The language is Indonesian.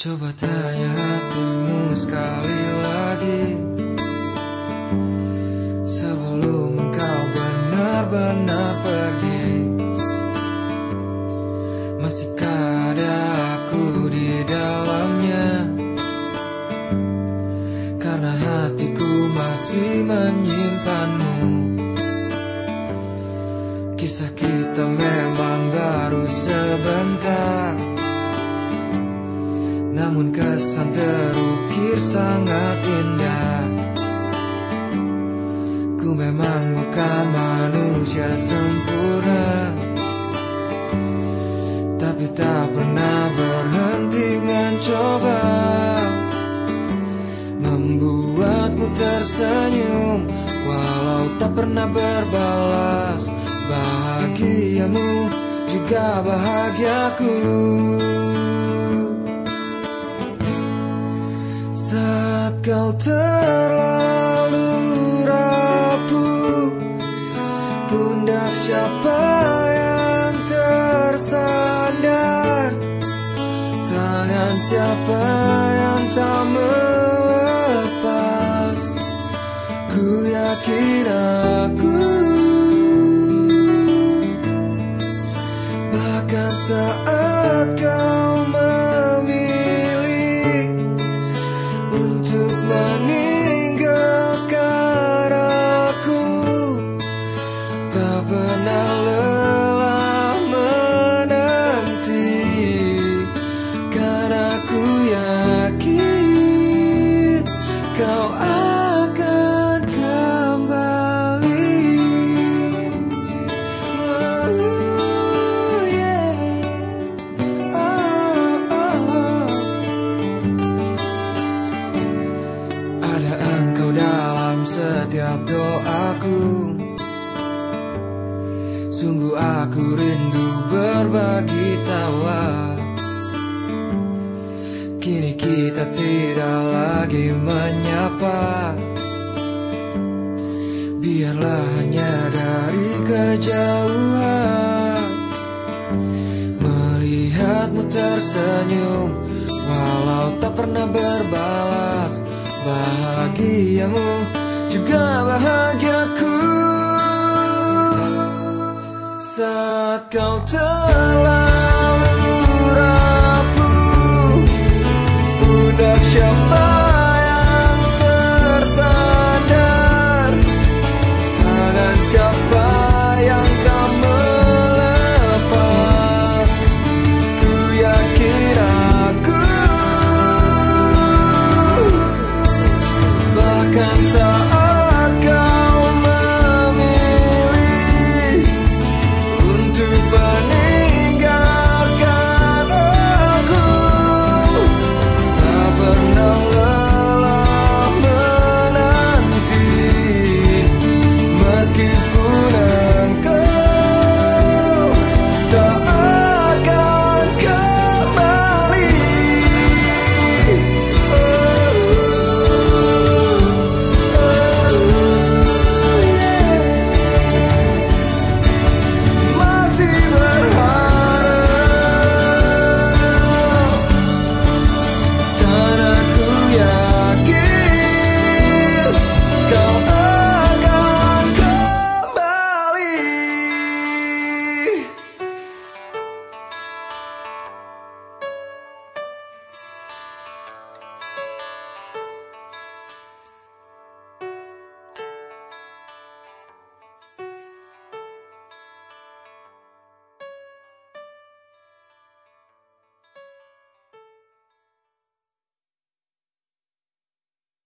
Coba tanya hatimu sekali lagi. Sebelum engkau benar-benar pergi Masihkah ada aku di dalamnya? Karena hatiku masih menyimpanmu. Kisah kita memang baru sebentar namun kesan terukir sangat indah. Ku memang bukan manusia sempurna. Tapi tak pernah berhenti mencoba. Membuatmu tersenyum Walau tak pernah berbalas. Bahagiamu juga bahagiaku saat kau terlalu rapuh Pundak siapa yang tersandar? Tangan siapa yang tak melepas? Ku yakin aku. Bahkan saat kau setiap doaku Sungguh aku rindu berbagi tawa. Kini kita tidak lagi menyapa. Biarlah hanya dari kejauhan. Melihatmu tersenyum Walau tak pernah berbalas. Bahagiamu juga bahagiaku Saat kau terlalu que